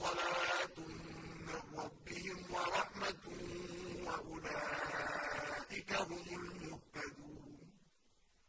صَلَوَاتٌ مِّن رَّبِّهِمْ وَرَحْمَةٌ ۖ وَأُولَٰئِكَ هُمُ الْمُهْتَدُونَ